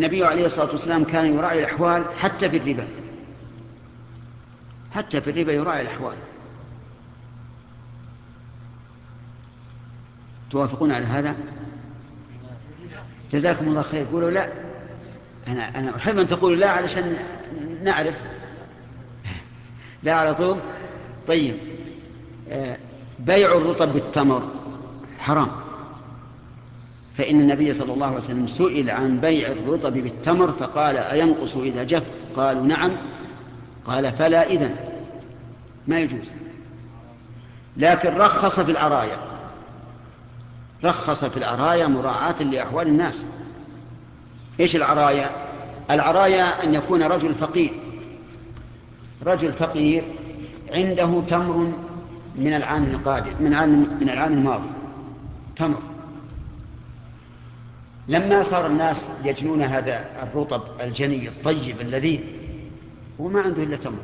النبي عليه الصلاة والسلام كان يراعي الأحوال حتى في الربا. حتى في الربا يراعي الأحوال. توافقون على هذا؟ جزاكم الله خير. قولوا لا. أنا, أنا أحب أن تقولوا لا علشان نعرف. لا على طول؟ طيب. آه، بيع الرطب بالتمر حرام. فإن النبي صلى الله عليه وسلم سئل عن بيع الرطب بالتمر فقال أينقص إذا جف؟ قالوا نعم. قال فلا إذن. ما يجوز. لكن رخص في العرايا رخص في العرايا مراعاة لأحوال الناس. إيش العرايا؟ العرايا أن يكون رجل فقير. رجل فقير عنده تمر من العام القادم من العام من العام الماضي. تمر. لما صار الناس يجنون هذا الرطب الجني الطيب اللذيذ هو ما عنده إلا تمر.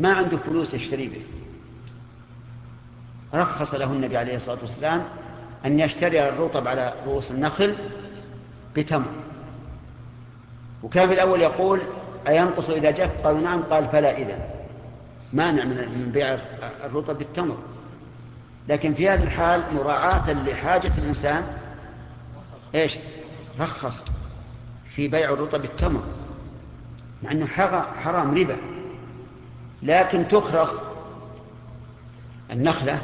ما عنده فلوس يشتري به. رخص له النبي عليه الصلاة والسلام أن يشتري الرطب على رؤوس النخل بتمر. وكان في الأول يقول أينقص إذا جف قالوا نعم قال فلا إذا. مانع من بيع الرطب بالتمر. لكن في هذه الحال مراعاة لحاجة الإنسان إيش؟ رخص في بيع الرطب بالتمر مع أنه حرام ربا. لكن تخرص النخلة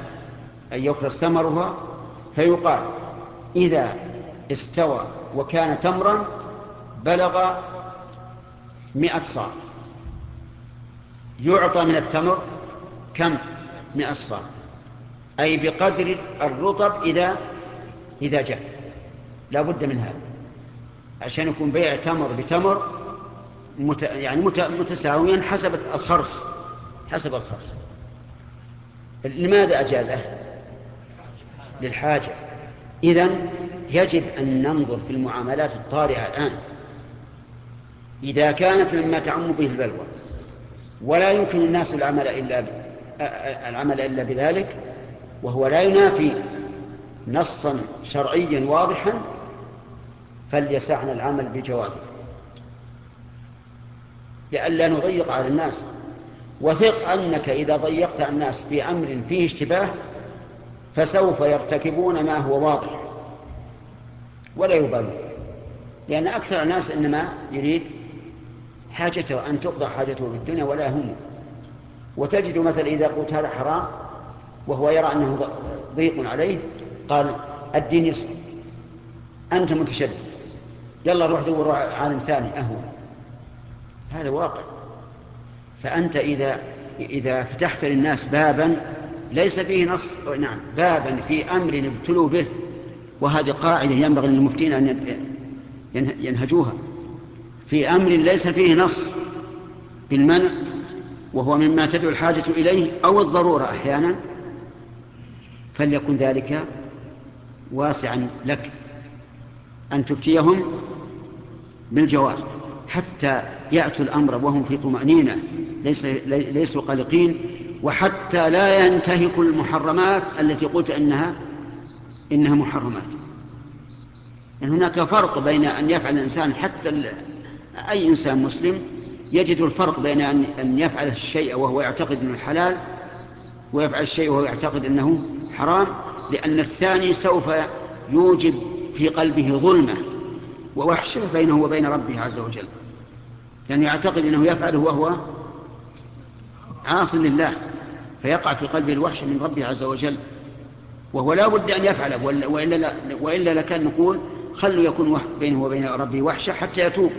أي يخرص ثمرها فيقال إذا استوى وكان تمرا بلغ مئة صاع. يعطى من التمر كم؟ مئة صاع. أي بقدر الرطب إذا إذا جاء. لا بد من هذا. عشان يكون بيع تمر بتمر مت... يعني مت... متساويا حسب الخرص. حسب الخرص. لماذا أجازه؟ للحاجة. إذا يجب أن ننظر في المعاملات الطارئة الآن. إذا كانت مما تعم به البلوى ولا يمكن الناس العمل إلا العمل إلا بذلك وهو لا ينافي نصا شرعيا واضحا فليسعنا العمل بجوازه. لئلا نضيق على الناس. وثق أنك إذا ضيقت على الناس في أمر فيه اشتباه فسوف يرتكبون ما هو واضح. ولا يبالون. لأن أكثر الناس إنما يريد حاجته أن تقضى حاجته في الدنيا ولا هم. وتجد مثلا إذا قلت هذا حرام وهو يرى أنه ضيق عليه قال الدين يصل أنت متشدد. يلا روح دور عالم ثاني أهون هذا واقع. فأنت إذا إذا فتحت للناس بابا ليس فيه نص نعم بابا في أمر ابتلوا به وهذه قاعدة ينبغي للمفتين أن ينهجوها. في أمر ليس فيه نص بالمنع وهو مما تدعو الحاجة إليه أو الضرورة أحيانا فليكن ذلك واسعا لك أن تفتيهم بالجواز حتى يأتوا الأمر وهم في طمأنينة ليس ليسوا قلقين وحتى لا ينتهكوا المحرمات التي قلت أنها إنها محرمات. يعني هناك فرق بين أن يفعل الإنسان حتى أي إنسان مسلم يجد الفرق بين أن يفعل الشيء وهو يعتقد أنه حلال ويفعل الشيء وهو يعتقد أنه حرام لأن الثاني سوف يوجب في قلبه ظلمة. ووحشة بينه وبين ربه عز وجل. لأنه يعتقد أنه يفعله وهو عاص لله فيقع في قلبه الوحشة من ربه عز وجل. وهو لا بد أن يفعله وإلا, وإلا لكان نقول خلوا يكون بينه وبين ربه وحشة حتى يتوب.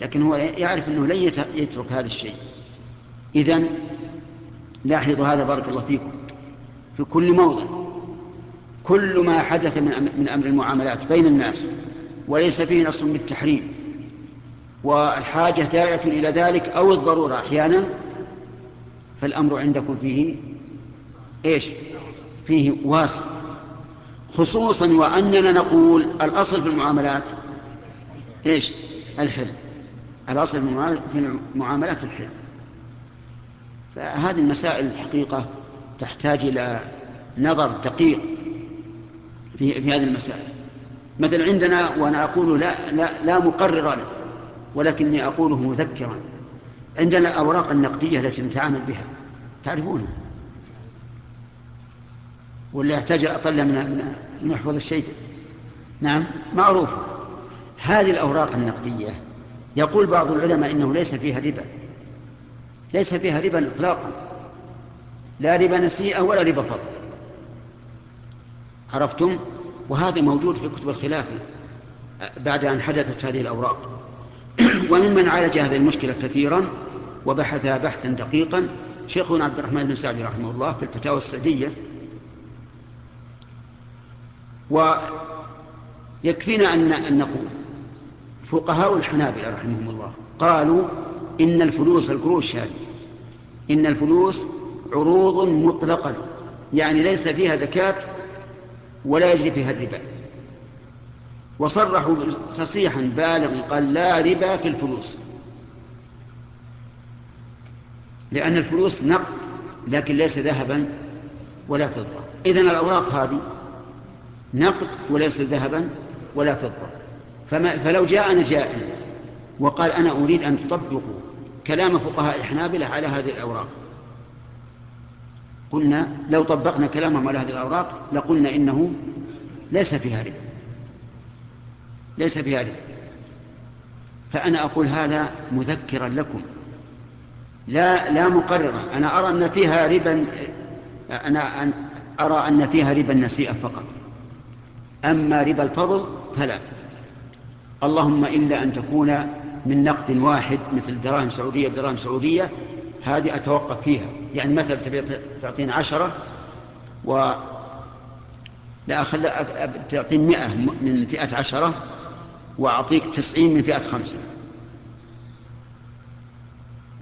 لكن هو يعرف أنه لن يترك هذا الشيء. إذا لاحظوا هذا بارك الله فيكم. في كل موضع كل ما حدث من أمر المعاملات بين الناس وليس فيه نص بالتحريم والحاجة داعية إلى ذلك أو الضرورة أحيانا فالأمر عندكم فيه إيش؟ فيه واسع. خصوصا وأننا نقول الأصل في المعاملات إيش؟ الحل الأصل في المعاملات الحل فهذه المسائل الحقيقة تحتاج إلى نظر دقيق في, في هذه المسائل. مثلا عندنا وأنا أقول لا, لا, لا مقررا ولكني أقوله مذكرا. عندنا الأوراق النقدية التي نتعامل بها. تعرفونها؟ ولا يحتاج أقل من نحفظ الشيء. نعم معروفة هذه الأوراق النقدية يقول بعض العلماء إنه ليس فيها ربا. ليس فيها ربا إطلاقا. لا ربا نسيئة ولا ربا فضل. عرفتم؟ وهذا موجود في كتب الخلاف بعد أن حدثت هذه الأوراق. وممن عالج هذه المشكلة كثيرا وبحثها بحثا دقيقا شيخنا عبد الرحمن بن سعدي رحمه الله في الفتاوى السعدية. ويكفينا أن نقول فقهاء الحنابلة رحمهم الله قالوا إن الفلوس القروش هذه إن الفلوس عروض مطلقا يعني ليس فيها زكاة ولا يجري فيها الربا. وصرحوا تصريحا بالغا قال لا ربا في الفلوس. لأن الفلوس نقد لكن ليس ذهبا ولا فضة. إذن الأوراق هذه نقد وليس ذهبا ولا فضة. فما فلو جاءنا جاء وقال أنا أريد أن تطبقوا كلام فقهاء الحنابلة على هذه الأوراق. قلنا لو طبقنا كلامهم على هذه الأوراق لقلنا إنه ليس فيها ربا ليس فيها ربا فأنا أقول هذا مذكرا لكم. لا لا مقررا. أنا أرى أن فيها ربا أنا أن أرى أن فيها ربا النسيئة فقط. أما ربا الفضل فلا. اللهم إلا أن تكون من نقد واحد مثل دراهم سعودية بدراهم سعودية هذه أتوقف فيها. يعني مثلا تبي تعطيني عشرة و لا أخل تعطيني مئة من فئة عشرة وأعطيك تسعين من فئة خمسة.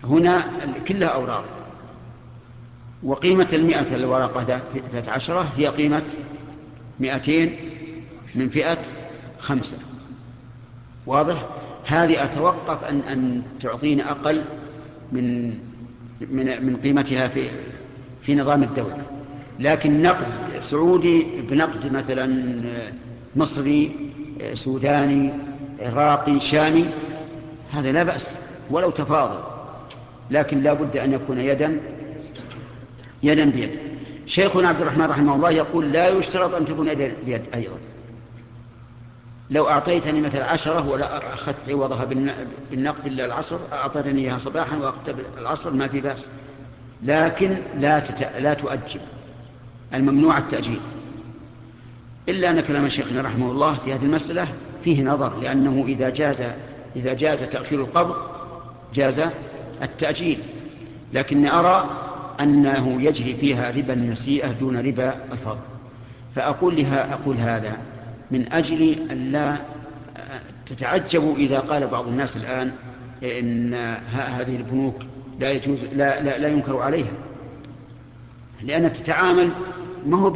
هنا كلها أوراق. وقيمة المئة الورقة فئة عشرة هي قيمة مئتين من فئة خمسة. واضح؟ هذه أتوقف أن, أن تعطيني أقل من, من, من قيمتها في, في نظام الدولة. لكن نقد سعودي بنقد مثلا مصري سوداني عراقي شامي هذا لا بأس ولو تفاضل. لكن لا بد أن يكون يدا يدا بيد. شيخنا عبد الرحمن رحمه الله يقول لا يشترط أن تكون يدا بيد أيضا. لو أعطيتني مثلا عشرة ولا أخذت عوضها بالنقد إلا العصر أعطيتني إياها صباحا وأخذت العصر ما في بأس. لكن لا, تت... لا تؤجل. الممنوع التأجيل. إلا أن كلام شيخنا رحمه الله في هذه المسألة فيه نظر لأنه إذا جاز إذا جاز تأخير القبض جاز التأجيل. لكني أرى أنه يجري فيها ربا النسيئة دون ربا الفضل. فأقول لها أقول هذا من أجل أن لا تتعجبوا إذا قال بعض الناس الآن إن هذه البنوك لا يجوز لا, لا, لا ينكر عليها. لأنها تتعامل ما هو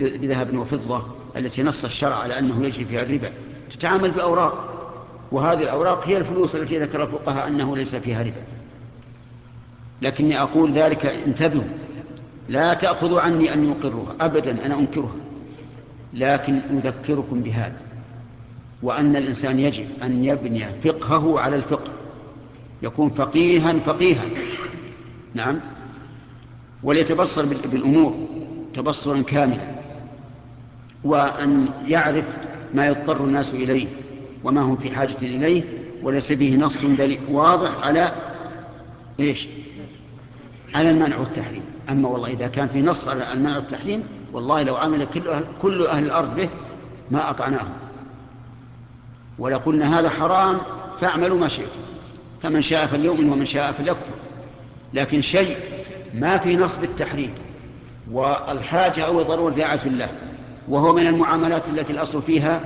بذهب وفضة التي نص الشرع على أنه يجري فيها الربا. تتعامل بأوراق وهذه الأوراق هي الفلوس التي ذكر الفقهاء أنه ليس فيها ربا. لكني أقول ذلك انتبهوا لا تأخذوا عني أن يقرها أبدا أنا أنكرها. لكن أذكركم بهذا وأن الإنسان يجب أن يبني فقهه على الفقه يكون فقيها فقيها. نعم. وليتبصر بالأمور تبصرا كاملا وأن يعرف ما يضطر الناس إليه وما هم في حاجة إليه وليس فيه نص دليل واضح على إيش؟ على المنع والتحريم. أما والله إذا كان في نص على المنع والتحريم والله لو عمل كل أهل, كل أهل الأرض به ما أطعناهم. ولقلنا هذا حرام فاعملوا ما شئتم. فمن شاء فليؤمن ومن شاء فليكفر. لكن شيء ما في نص بالتحريم والحاجة أو الضرورة داعة الله وهو من المعاملات التي الأصل فيها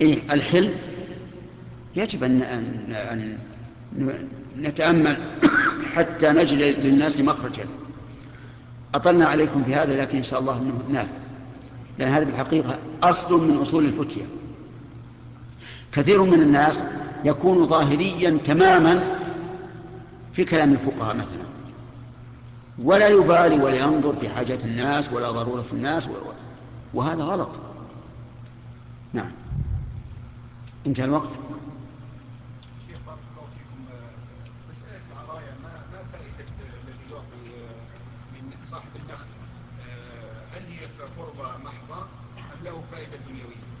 إيه؟ الحل. يجب أن, أن, أن نتأمل حتى نجد للناس مخرجا. أطلنا عليكم في هذا لكن إن شاء الله أنه نافع لأن هذا بالحقيقة أصل من أصول الفتية. كثير من الناس يكون ظاهريا تماما في كلام الفقهاء مثلا. ولا يبالي ولا ينظر في حاجات الناس ولا ضرورة الناس وهذا غلط. نعم. انتهى الوقت.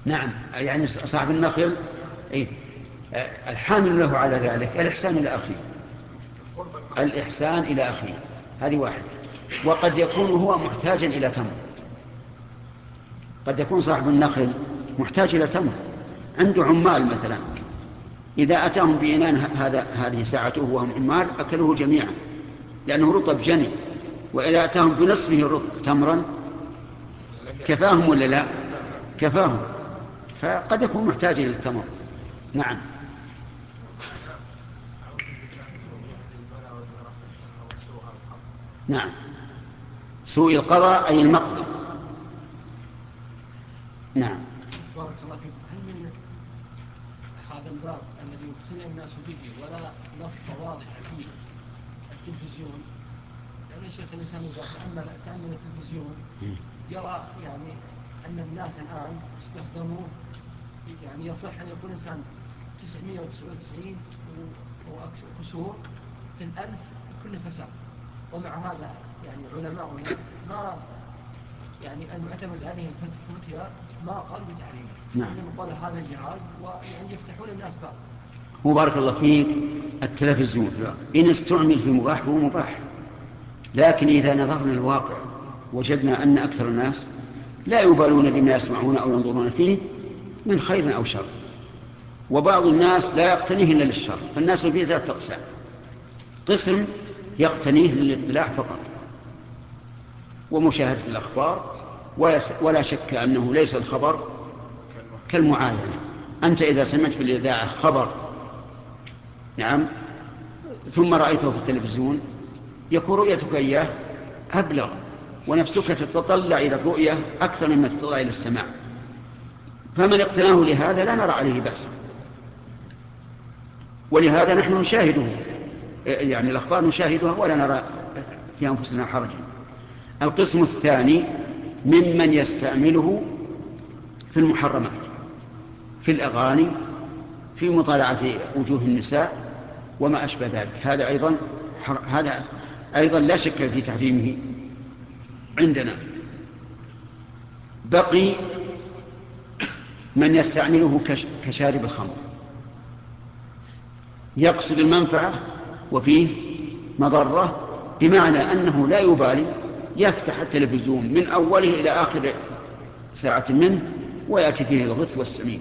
نعم يعني صاحب النخل إيه؟ الحامل له على ذلك الإحسان إلى أخيه. الإحسان إلى أخيه هذه واحدة. وقد يكون هو محتاجا إلى تمر. قد يكون صاحب النخل محتاج إلى تمر. عنده عمال مثلا. إذا أتاهم بإنان هذا هذه ساعته وهم عمال أكلوه جميعا لأنه رطب جني. وإذا أتاهم بنصفه الرطب تمرا كفاهم ولا لا؟ كفاهم فقد يكون محتاجا التمر. نعم. نعم. سوء القضاء أي المقدم نعم. بارك الله فيك. هل هذا الباب الذي يقتنع الناس به ولا نص واضح فيه التلفزيون؟ يعني شيخ الانسان إذا تامل تأمل التلفزيون يرى يعني أن الناس الآن استخدموا يعني يصح أن يكون إنسان 999 وكسور في الألف كل فساد. ومع هذا يعني علماؤنا ما يعني المعتمد عليهم فتيا ما قال بتحريمه. نعم. قال هذا الجهاز ويعني يفتحون الناس باب. هو بارك الله فيك. التلفزيون. إن استعمل في مباح فهو مباح. لكن إذا نظرنا الواقع وجدنا أن أكثر الناس لا يبالون بما يسمعون أو ينظرون فيه من خير أو شر. وبعض الناس لا يقتنيه إلا للشر فالناس فيه ثلاثة أقسام. قسم يقتنيه للاطلاع فقط. ومشاهدة الأخبار ولا شك أنه ليس الخبر كالمعاينة. أنت إذا سمعت في الإذاعة خبر نعم ثم رأيته في التلفزيون يكون رؤيتك إياه أبلغ. ونفسك تتطلع إلى الرؤية أكثر مما تتطلع إلى السماع. فمن اقتناه لهذا لا نرى عليه بأسا ولهذا نحن نشاهده. يعني الأخبار نشاهدها ولا نرى في أنفسنا حرجا. القسم الثاني ممن يستعمله في المحرمات في الأغاني في مطالعة وجوه النساء وما أشبه ذلك. هذا أيضا هذا أيضا لا شك في تحريمه. عندنا. بقي من يستعمله كشارب الخمر. يقصد المنفعة وفيه مضرة بمعنى أنه لا يبالي يفتح التلفزيون من أوله إلى آخر ساعة منه ويأتي فيه الغث والسمين.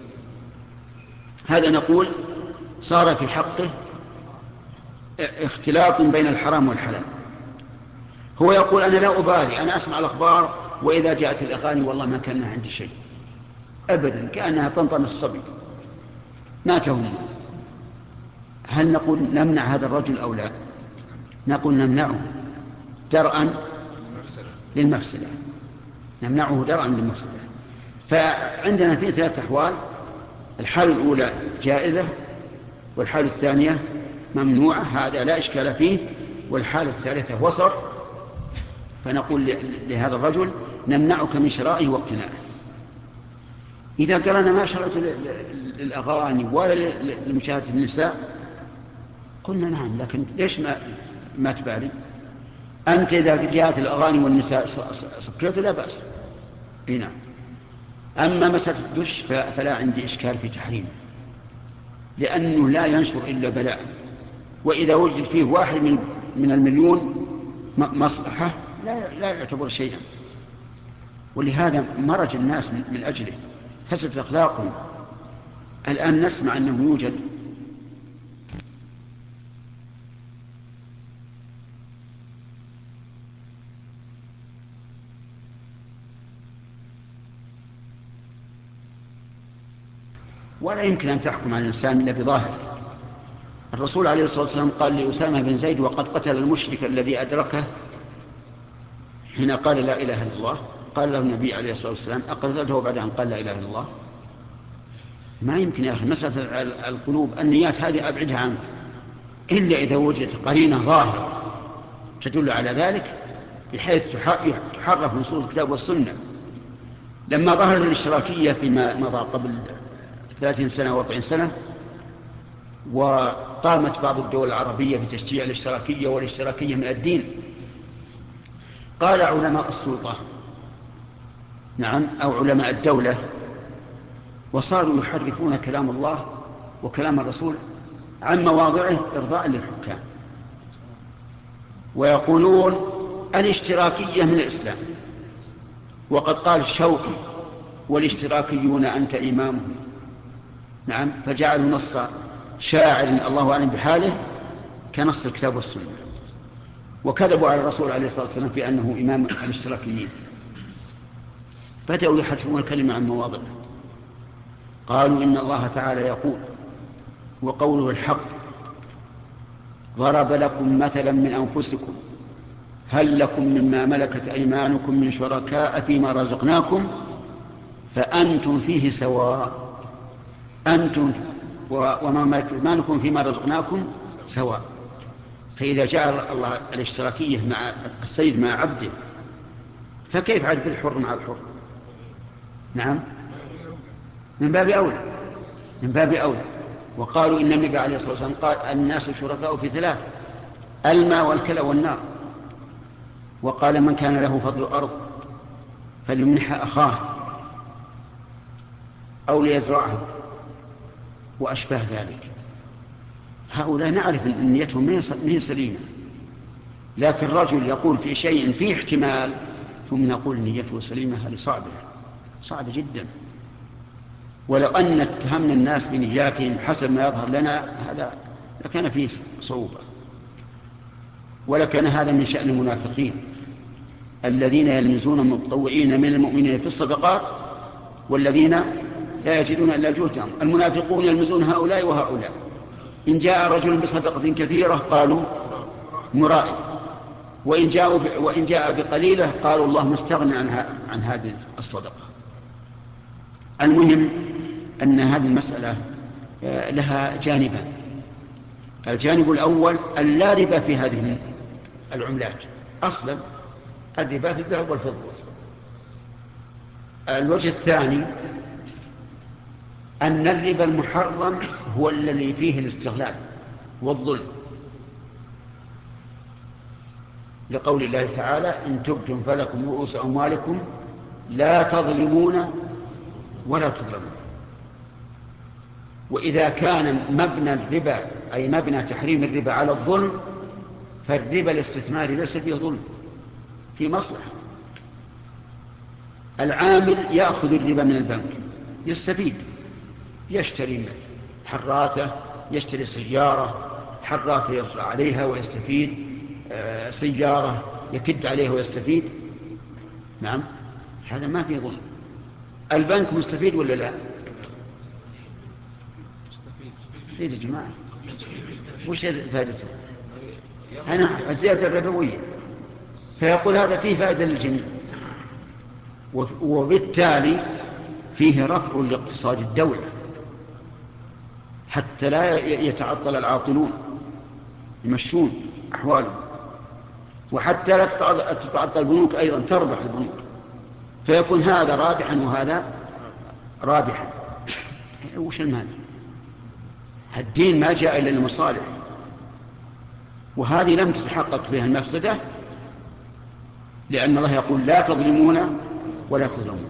هذا نقول صار في حقه اختلاط بين الحرام والحلال. هو يقول أنا لا أبالي أنا أسمع الأخبار وإذا جاءت الأغاني والله ما كان عندي شيء. أبدا كأنها طنطن الصبي. ما تهم هل نقول نمنع هذا الرجل أو لا؟ نقول نمنعه درءا للمفسدة. نمنعه درءا للمفسدة. فعندنا في ثلاثة أحوال. الحالة الأولى جائزة والحالة الثانية ممنوعة هذا لا إشكال فيه. والحالة الثالثة وسط. فنقول لهذا الرجل نمنعك من شرائه واقتنائه إذا قال أنا ما شرعت للأغاني ولا لمشاهدة النساء قلنا نعم لكن ليش ما, ما تبالي؟ أنت إذا جاءت الأغاني والنساء سكرت لا بأس. إي نعم. أما مسألة الدش فلا عندي إشكال في تحريمه لأنه لا ينشر إلا بلاء. وإذا وجد فيه واحد من, من المليون مصلحة لا, لا يعتبر شيئا. ولهذا مرج الناس من, أجله. فسدت أخلاقهم. الآن نسمع أنه يوجد. ولا يمكن أن تحكم على الإنسان إلا بظاهره الرسول عليه الصلاة والسلام قال لأسامة بن زيد وقد قتل المشرك الذي أدركه حين قال لا إله إلا الله قال له النبي عليه الصلاة والسلام أقتلته بعد أن قال لا إله إلا الله؟ ما يمكن يا أخي مسألة القلوب النيات هذه أبعدها عنك. إلا إذا وجدت قرينة ظاهرة تدل على ذلك بحيث تحرف نصوص الكتاب والسنة. لما ظهرت الاشتراكية فيما مضى قبل ثلاثين سنة وأربعين سنة وقامت بعض الدول العربية بتشجيع الاشتراكية والاشتراكية من الدين. قال علماء السلطة. نعم أو علماء الدولة. وصاروا يحرفون كلام الله وكلام الرسول عن مواضعه إرضاء للحكام. ويقولون الاشتراكية من الإسلام. وقد قال الشوقي والاشتراكيون أنت إمامهم. نعم فجعلوا نص شاعر الله أعلم بحاله كنص الكتاب والسنة. وكذبوا على الرسول عليه الصلاة والسلام في أنه إمام الاشتراكيين بدأوا يحرفون الكلمة عن مواضعه قالوا إن الله تعالى يقول وقوله الحق ضرب لكم مثلا من أنفسكم هل لكم مما ملكت أيمانكم من شركاء فيما رزقناكم فأنتم فيه سواء. أنتم وما ملكت أيمانكم فيما رزقناكم سواء. فإذا جعل الله الاشتراكية مع السيد مع عبده فكيف عاد بالحر مع الحر؟ نعم. من باب أولى من باب أولى. وقالوا إن النبي عليه الصلاة والسلام قال الناس شركاء في ثلاث الماء والكلى والنار. وقال من كان له فضل الأرض فليمنح أخاه أو ليزرعها وأشباه ذلك. هؤلاء نعرف أن نيتهم من سليمة. لكن رجل يقول في شيء فيه احتمال ثم نقول نيته سليمة هذه صعبة. صعبة جدا. ولو أن اتهمنا الناس بنياتهم حسب ما يظهر لنا هذا لكان فيه صعوبة. ولكان هذا من شأن المنافقين. الذين يلمزون المتطوعين من المؤمنين في الصدقات والذين لا يجدون إلا جهدهم. المنافقون يلمزون هؤلاء وهؤلاء. إن جاء رجل بصدقة كثيرة قالوا مرائي. وإن, جاءوا وإن جاء بقليلة قالوا الله مستغنى عن, عن هذه الصدقة. المهم أن هذه المسألة آه، لها جانبان. الجانب الأول أن لا ربا في هذه العملات. أصلا الربا في الذهب والفضة. الوجه الثاني أن الربا المحرم هو الذي فيه الاستغلال والظلم. لقول الله تعالى إن تبتم فلكم رؤوس أموالكم لا تظلمون ولا تظلمون. وإذا كان مبنى الربا أي مبنى تحريم الربا على الظلم فالربا الاستثماري ليس فيه ظلم في مصلحة. العامل يأخذ الربا من البنك يستفيد. يشتري حراثة يشتري سيارة حراثة يرفع عليها ويستفيد آه، سيارة يكد عليها ويستفيد. نعم هذا ما في ظلم. البنك مستفيد ولا لا؟ مستفيد. يا جماعة وش فائدته؟ أنا الزيادة الربوية. فيقول هذا فيه فائدة للجميع. وبالتالي فيه رفع لاقتصاد الدولة. حتى لا يتعطل العاطلون يمشون أحوالهم. وحتى لا تتعطل البنوك أيضا تربح البنوك. فيكون هذا رابحا وهذا رابحا. وش المانع؟ الدين ما جاء إلا للمصالح. وهذه لم تتحقق بها المفسدة لأن الله يقول لا تظلمون ولا تظلمون.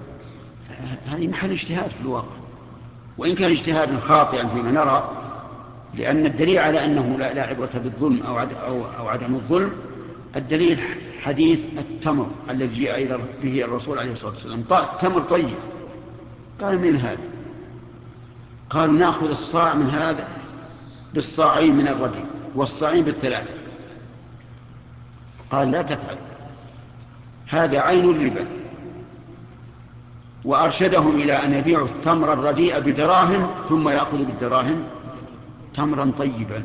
هذه محل اجتهاد في الواقع. وإن كان اجتهادا خاطئا فيما نرى لأن الدليل على أنه لا, لا عبرة بالظلم أو, أو, عدم الظلم الدليل حديث التمر الذي جاء به الرسول عليه الصلاة والسلام. تمر طيب. قال من هذا؟ قالوا نأخذ الصاع من هذا بالصاعين من الرجل والصاعين بالثلاثة. قال لا تفعل. هذا عين الربا. وأرشدهم إلى أن يبيعوا التمر الرديء بدراهم ثم يأخذوا بالدراهم تمرا طيبا.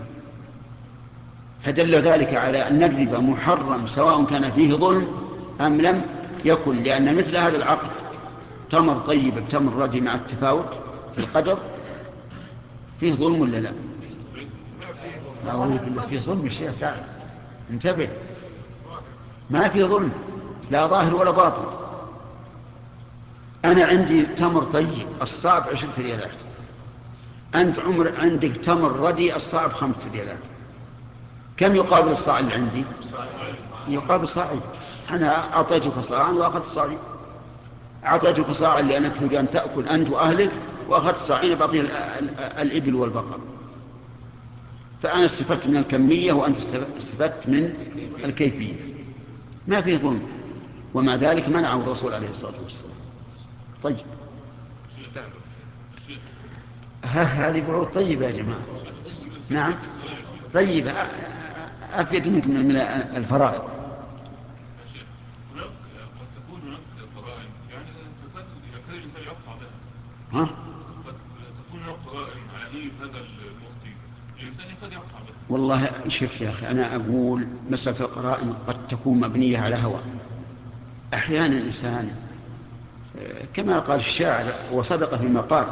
فدل ذلك على أن الربا محرم سواء كان فيه ظلم أم لم يكن لأن مثل هذا العقد تمر طيب بتمر ردي مع التفاوت في القدر فيه ظلم ولا لا؟ لا والله فيه ظلم شيء سعد. انتبه ما في ظلم لا ظاهر ولا باطن. أنا عندي تمر طيب. الصعب عشرة ريالات. أنت عمر عندك تمر ردي الصاع بخمسة ريالات. كم يقابل الصاع اللي عندي؟ يقابل صاعين أنا أعطيتك صاعا وأخذت صاعين أعطيتك صاعا لأنك تريد أن تأكل أنت وأهلك وأخذت صاعين بقي الإبل والبقر. فأنا استفدت من الكمية وأنت استفدت من الكيفية. ما فيه ظلم. ومع ذلك منعه الرسول عليه الصلاة والسلام. طيب. هذه بعود طيبة يا جماعة. نعم. طيبة. أفيد من الفرائض. ها؟ تكون قرائن على هذا المفتي الإنسان قد يقطع والله شوف يا أخي أنا أقول مسألة القرائن قد تكون مبنية على هوى. أحيانا الإنسان كما قال الشاعر وصدق فيما قال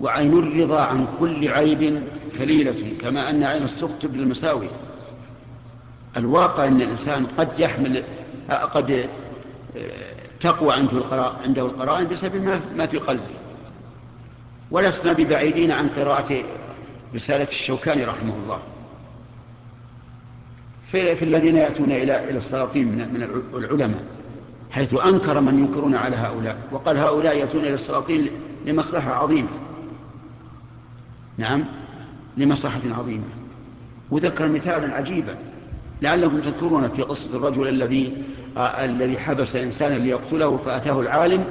وعين الرضا عن كل عيب كليلة كما أن عين السخط بالمساوي الواقع أن الإنسان قد يحمل قد تقوى عنده القرائن بسبب ما في قلبه. ولسنا ببعيدين عن قراءة رسالة الشوكاني رحمه الله. في, في الذين يأتون إلى السلاطين من العلماء. حيث أنكر من ينكرون على هؤلاء وقال هؤلاء يأتون إلى السلاطين لمصلحة عظيمة. نعم لمصلحة عظيمة. وذكر مثالا عجيبا لعلكم تذكرون في قصة الرجل الذي آه الذي حبس إنسانا ليقتله فأتاه العالم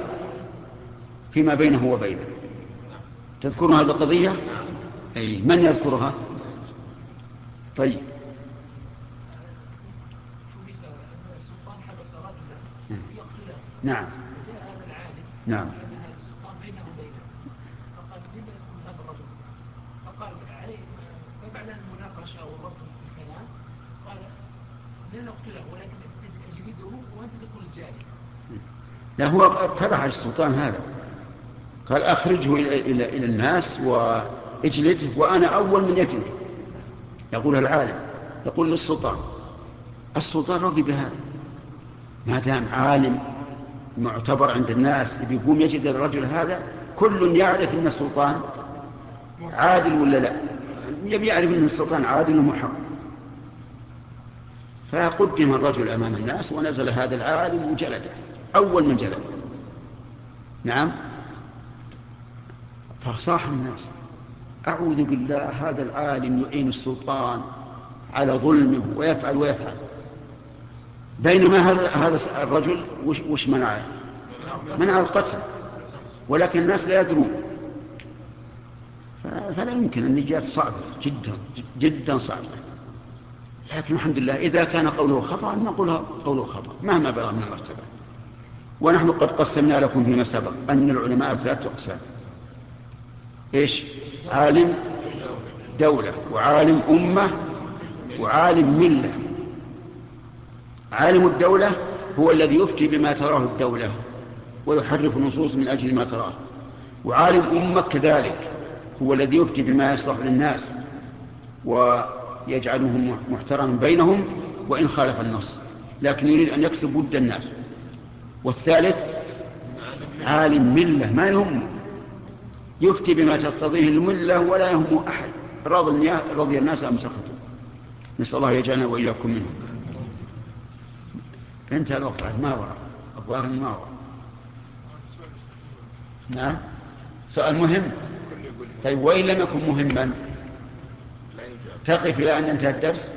فيما بينه وبينه. تذكرون هذه القضية؟ أي من يذكرها؟ طيب نعم نعم فقال هذا الرجل فقال عليه فبعد المناقشه والرد في الكلام قال لن نقتله ولكن اجلده وانت تكون الجاريه لا هو اقترح السلطان هذا. قال أخرجه إلى, إلى, إلى الناس وأجلده وأنا أول من يجلد. يقول العالم يقول للسلطان السلطان رضي بهذا. ما دام عالم معتبر عند الناس بيقوم يجد الرجل هذا كل يعرف إن السلطان عادل ولا لا؟ يبي يعرف إن السلطان عادل ومحق. فقدم الرجل أمام الناس ونزل هذا العالم وجلده أول من جلده. نعم؟ فصاح الناس أعوذ بالله هذا العالم يعين السلطان على ظلمه ويفعل ويفعل. بينما هذا هذا الرجل وش, وش منعه؟ منع القتل. ولكن الناس لا يدرون. فلا يمكن. النجاة صعبة جدا جدا صعبة لكن الحمد لله إذا كان قوله خطأ نقول قوله خطأ مهما بلغ من المرتبة. ونحن قد قسمنا لكم فيما سبق أن العلماء ثلاثة أقسام. إيش؟ عالم دولة وعالم أمة وعالم ملة. عالم الدولة هو الذي يفتي بما تراه الدولة ويحرف النصوص من أجل ما تراه. وعالم أمة كذلك هو الذي يفتي بما يصلح للناس ويجعلهم محترما بينهم وإن خالف النص. لكن يريد أن يكسب ود الناس. والثالث عالم ملة ما يهمه. يفتي بما تقتضيه الملة ولا يهم أحد. رضي الناس أم سخطوا نسأل الله يجعلنا وإياكم منهم. انتهى الوقت ما وراء الظاهر ما وراء نعم؟ سؤال مهم. طيب وإن لم يكن مهما تقف إلى أن ينتهي الدرس؟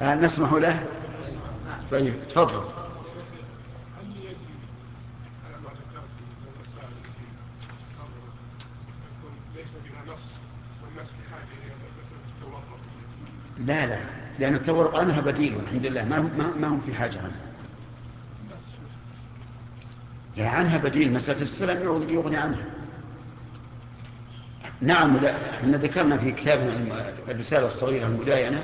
هل نسمح له. طيب تفضل. لا لا. لأن التورق عنها بديل الحمد لله ما هم, ما هم في حاجة عنها لا عنها بديل مسألة السلام يغني عنها نعم إحنا ذكرنا في كتابنا الرسالة الصغيرة المداينة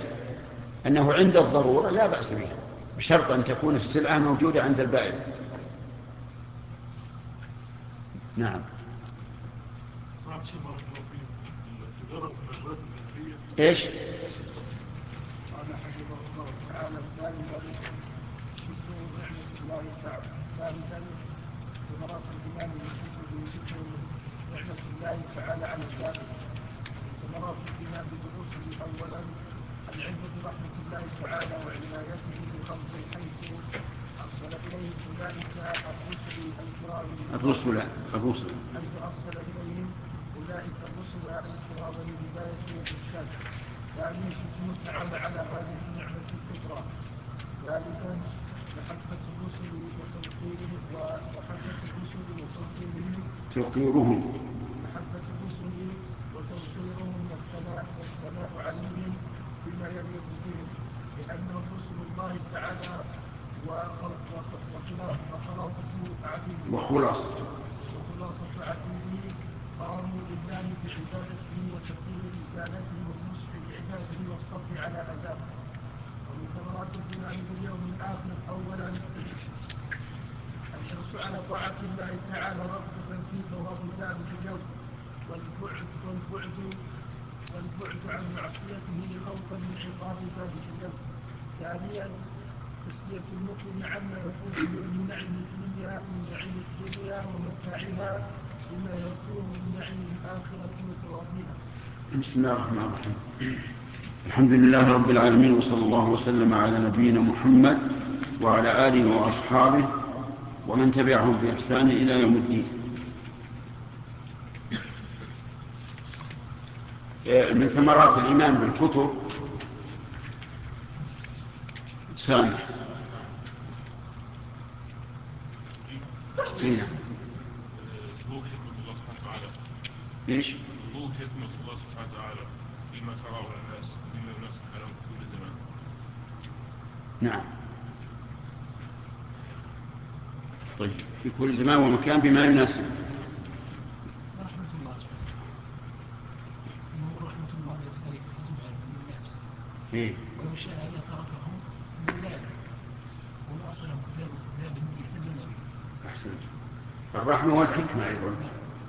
أنه عند الضرورة لا بأس بها بشرط أن تكون السلعة موجودة عند البائع نعم إيش؟ ثمرات الإيمان بشكر نعمة الله تعالى على الداخل ثمرات الإيمان برسله أولا العلم برحمة الله تعالى وعنايته بخلقه حيث أرسل إليهم أولئك الرسل الكرام الرسل. الرسل حيث أرسل إليهم أولئك الرسل الكرام لهداية والإرشاد ثانيا شكره تعالى على هذه النعمة الكبرى ثالثا محبة الرسل وتوقيرهم ومحبة الرسل وتوقيرهم توقيرهم محبة الرسل وتوقيرهم والثناء والثناء عليهم بما يليق بهم لأنهم رسل الله تعالى وخلاصة عبيده وخلاصة. وخلاصة عبيده قاموا لله بعبادته وتبليغ رسالته والنصح لعباده والصبر على أذاه ثمرات الإيمان باليوم الآخر أولا الحرص على طاعة الله تعالى رغبة في ثواب ذلك اليوم والبعد والبعد والبعد عن معصيته خوفا من عقاب ذلك اليوم ثانيا تسلية المؤمن عما يكون من نعيم الدنيا من نعيم الدنيا ومتاعها بما يكون من نعيم الآخرة وثوابها. بسم الله الرحمن الرحيم. الحمد لله رب العالمين وصلى الله وسلم على نبينا محمد وعلى آله وأصحابه ومن تبعهم بإحسان إلى يوم الدين. من ثمرات الإيمان بالكتب سامح هنا إيش؟ وجود حكمة الله سبحانه وتعالى فيما شرعه الناس فيما يناسب حالهم في كل زمان. نعم. طيب في كل زمان ومكان بما يناسب. رحمة الله رحمة الله الناس إيه ولو شاء من كتاب كتاب يهتدون به أحسنت. الرحمة والحكمة أيضا.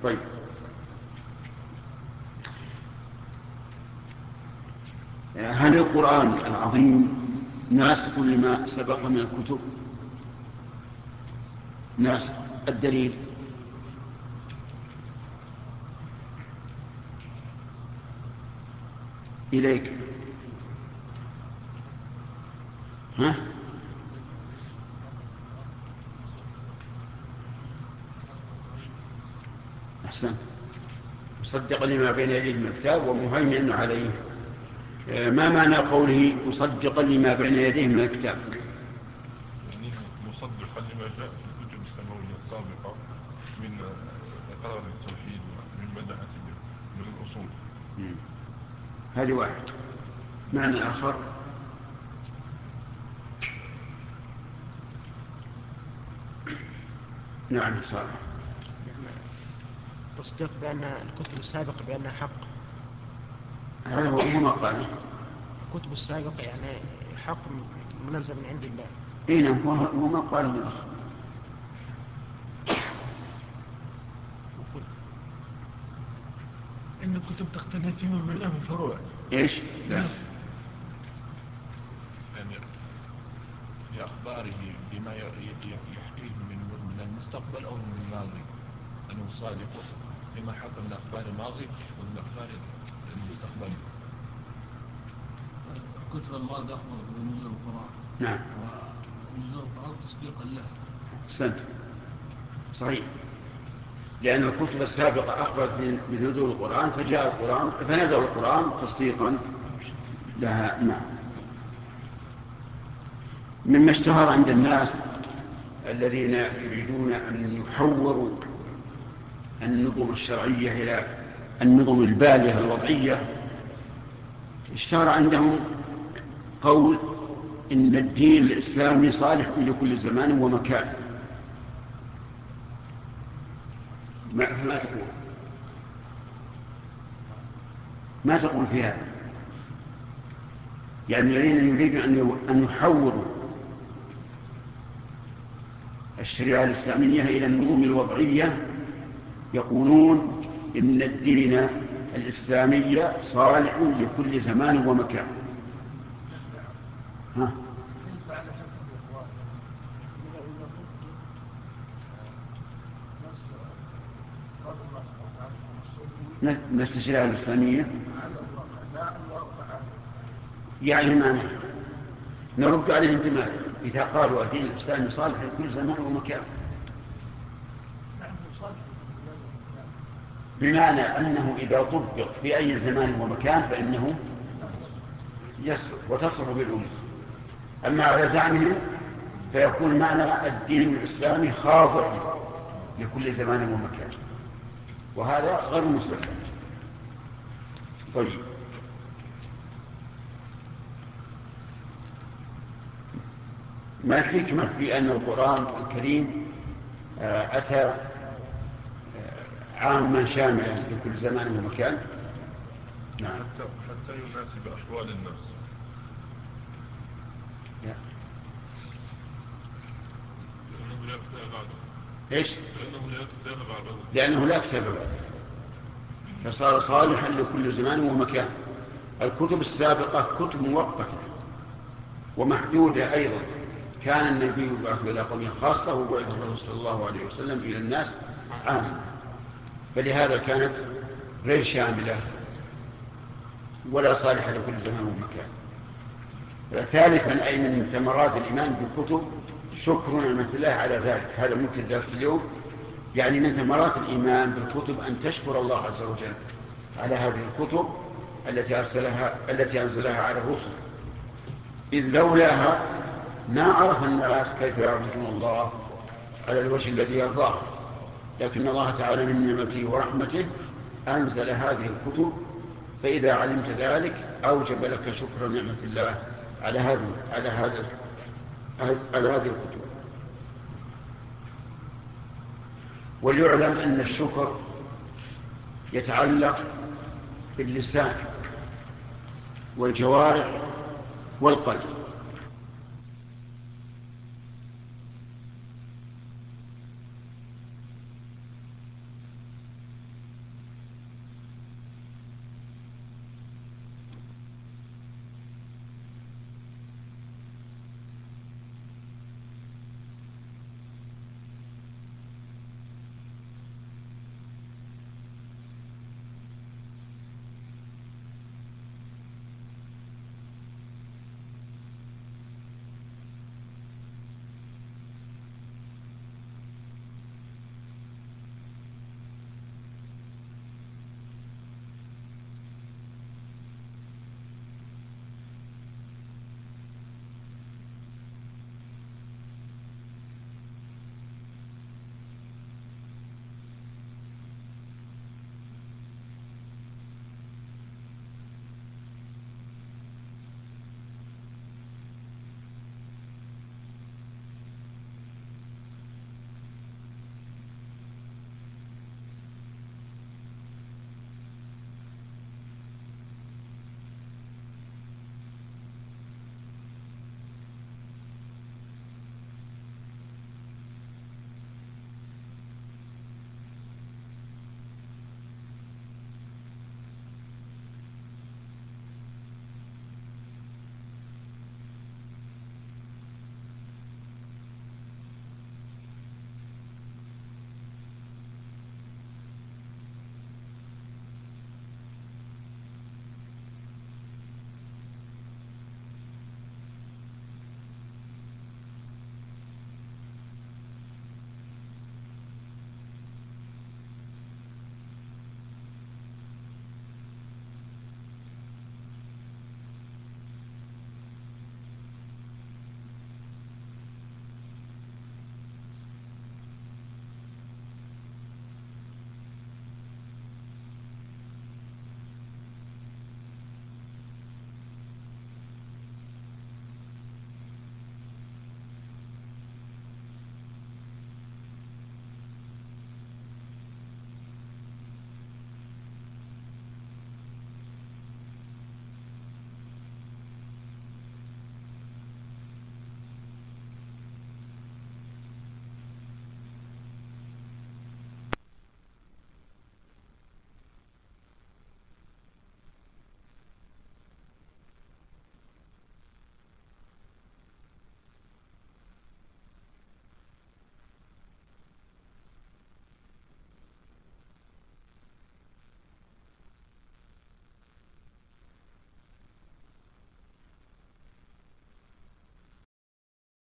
طيب. هل القرآن العظيم ناسخ لما سبق من الكتب. ناسخ. الدليل. إليك. ها؟ أحسن مصدقا لما بين يديه من الكتاب ومهيمن عليه. ما معنى قوله مصدقا لما بين يديه من الكتاب؟ يعني مصدقا لما جاء في الكتب السماوية السابقة من إقرار التوحيد ومن بدأت من الأصول. هذه واحد. معنى آخر؟ نعم صالح. تصديق بأن الكتب السابقة بأنها حق؟ هذا هو قاله الكتب السابقة يعني حق منزل من عند الله. اي نعم هو هو ما قاله الاخ إن الكتب تختلف فيما بينها من فروع إيش؟ لا. يعني لأخباره بما يحكيه من من المستقبل أو من الماضي. أنه صادق لما حكى من أخبار الماضي ومن أخبار المستقبل. الكتب الماضية أخبر بنزول القرآن نعم. ونزول القرآن تصديقا له. أحسنت. صحيح. لأن الكتب السابقة أخبرت بنزول القرآن فجاء القرآن فنزل القرآن تصديقا لها. نعم. مما اشتهر عند الناس الذين يريدون أن يحوروا النظم الشرعية إلى النظم البالية الوضعية اشتهر عندهم قول إن الدين الإسلامي صالح لكل زمان ومكان. ما تقول؟ ما تقول في هذا؟ يعني الذين يريدون أن يحولوا الشريعة الإسلامية إلى النظم الوضعية يقولون إن الدين الإسلامي صالح لكل زمان ومكان. ها؟ نفس الشريعة الإسلامية؟ يعني ما نرد عليهم بماذا؟ إذا قالوا الدين الإسلامي صالح لكل زمان ومكان. بمعنى أنه إذا طبق في أي زمان ومكان فإنه يسلك وتصلح بالأمة أما على زعمهم فيكون معنى الدين الإسلامي خاضع لكل زمان ومكان. وهذا غير مسلم. طيب. ما الحكمة في أن القرآن الكريم آه، أتى عاما شاملا لكل زمان ومكان. نعم. حتى, حتى يناسب أحوال الناس لأنه لا إيش؟ لأنه لا كتاب بعده لأنه لا كتاب فصار صالحا لكل زمان ومكان. الكتب السابقة كتب مؤقتة ومحدودة أيضا. كان النبي يبعث إلى قوم خاصة وبعث الرسول صلى الله عليه وسلم إلى الناس. عاما فلهذا كانت غير شاملة ولا صالحة لكل زمان ومكان. ثالثا أي من ثمرات الإيمان بالكتب شكر نعمة الله على ذلك. هذا ممكن درس اليوم. يعني من ثمرات الإيمان بالكتب أن تشكر الله عز وجل على هذه الكتب التي أرسلها التي أنزلها على الرسل. إذ لولاها ما عرف الناس كيف يعبدون الله على الوجه الذي يرضاه. لكن الله تعالى من نعمته ورحمته أنزل هذه الكتب فإذا علمت ذلك أوجب لك شكر نعمة الله على هذه على هذا على هذه الكتب. وليعلم أن الشكر يتعلق باللسان والجوارح والقلب.